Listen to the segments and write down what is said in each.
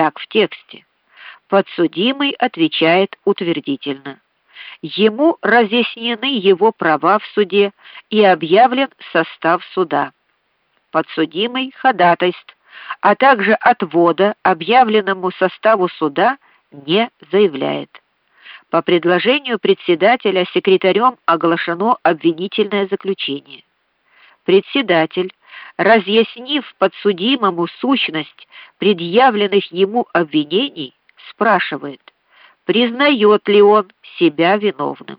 Так в тексте. Подсудимый отвечает утвердительно. Ему разъяснены его права в суде и объявлен состав суда. Подсудимый ходатайств, а также отвода объявленному составу суда не заявляет. По предложению председателя секретарем оглашено обвинительное заключение. Председатель, разъяснив подсудимому сущность предъявленных ему обвинений, спрашивает: признает ли он себя виновным.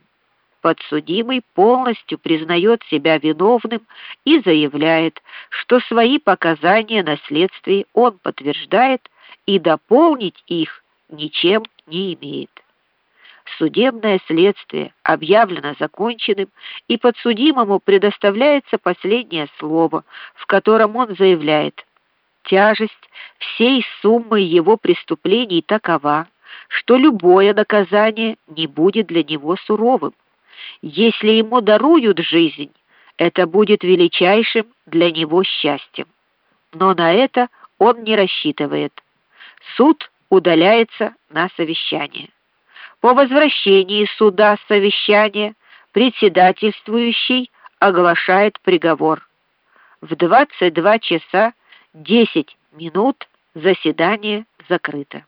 Подсудимый полностью признает себя виновным и заявляет, что свои показания на следствии он подтверждает и дополнить их ничем не имеет. Судебное следствие объявлено законченным, и подсудимому предоставляется последнее слово, в котором он заявляет: тяжесть всей суммы его преступлений такова, что любое наказание не будет для него суровым. Если ему даруют жизнь, это будет величайшим для него счастьем. Но на это он не рассчитывает. Суд удаляется на совещание. По возвращении суда с совещания председательствующий оглашает приговор. В 22 часа 10 минут заседание закрыто.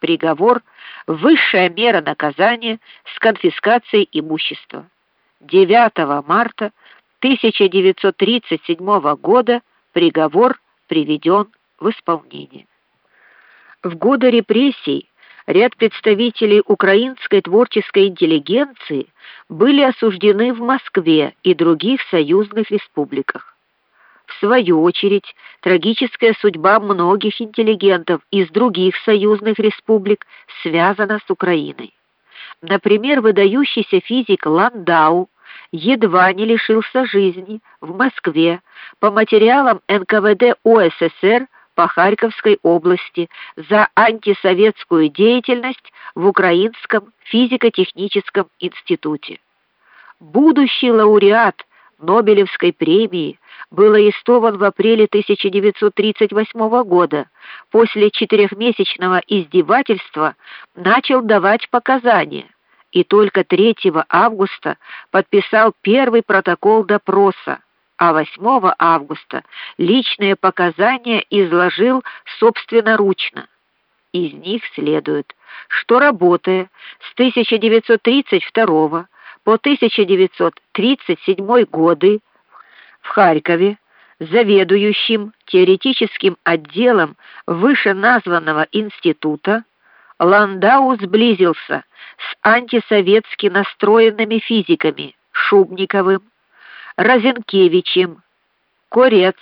Приговор высшая мера наказания с конфискацией имущества. 9 марта 1937 года приговор приведен в исполнение. В годы репрессий ряд представителей украинской творческой интеллигенции были осуждены в Москве и других союзных республиках. В свою очередь, трагическая судьба многих интеллигентов из других союзных республик связана с Украиной. Например, выдающийся физик Ландау едва не лишился жизни в Москве по материалам НКВД УССР по Харьковской области за антисоветскую деятельность в Украинском физико-техническом институте. Будущий лауреат Нобелевской премии был арестован в апреле 1938 года. После четырехмесячного издевательства начал давать показания и только 3 августа подписал первый протокол допроса а 8 августа личные показания изложил собственноручно. Из них следует, что работая с 1932 по 1937 годы в Харькове заведующим теоретическим отделом вышеназванного института Ландау сблизился с антисоветски настроенными физиками Шубниковым, Розенкевичем, Корец,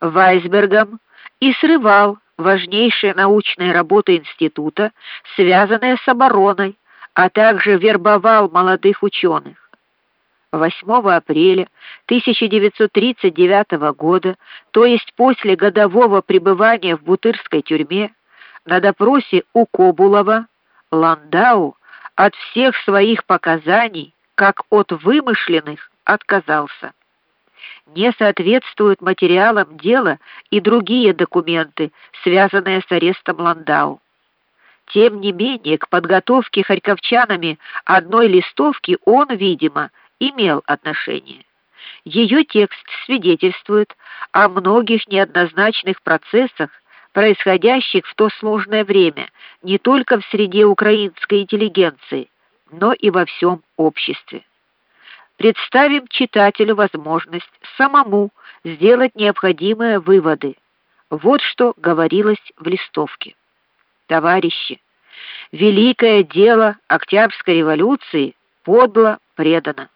Вайсбергом и срывал важнейшие научные работы института, связанные с обороной, а также вербовал молодых ученых. 8 апреля 1939 года, то есть после годового пребывания в Бутырской тюрьме, на допросе у Кобулова Ландау от всех своих показаний, как от вымышленных, отказался. Не соответствуют материалам дела и другие документы, связанные с арестом Ландау. Тем не менее, к подготовке харьковчанами одной листовки он, видимо, имел отношение. Ее текст свидетельствует о многих неоднозначных процессах, происходящих в то сложное время не только в среде украинской интеллигенции, но и во всем обществе представим читателю возможность самому сделать необходимые выводы. Вот что говорилось в листовке. Товарищи, великое дело Октябрьской революции подло предано.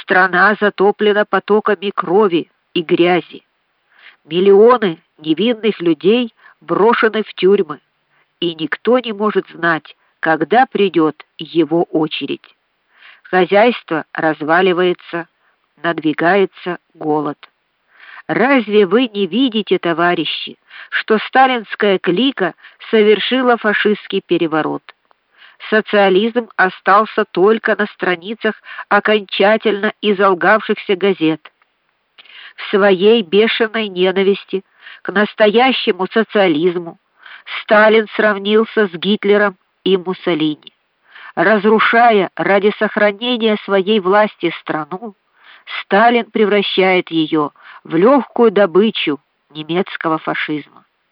Страна затоплена потоками крови и грязи. Миллионы невинных людей брошены в тюрьмы, и никто не может знать, когда придет его очередь. Хозяйство разваливается, надвигается голод. Разве вы не видите, товарищи, что сталинская клика совершила фашистский переворот? Социализм остался только на страницах окончательно изолгавшихся газет. В своей бешеной ненависти к настоящему социализму Сталин сравнился с Гитлером и Муссолини. Разрушая ради сохранения своей власти страну, Сталин превращает ее в легкую добычу немецкого фашизма.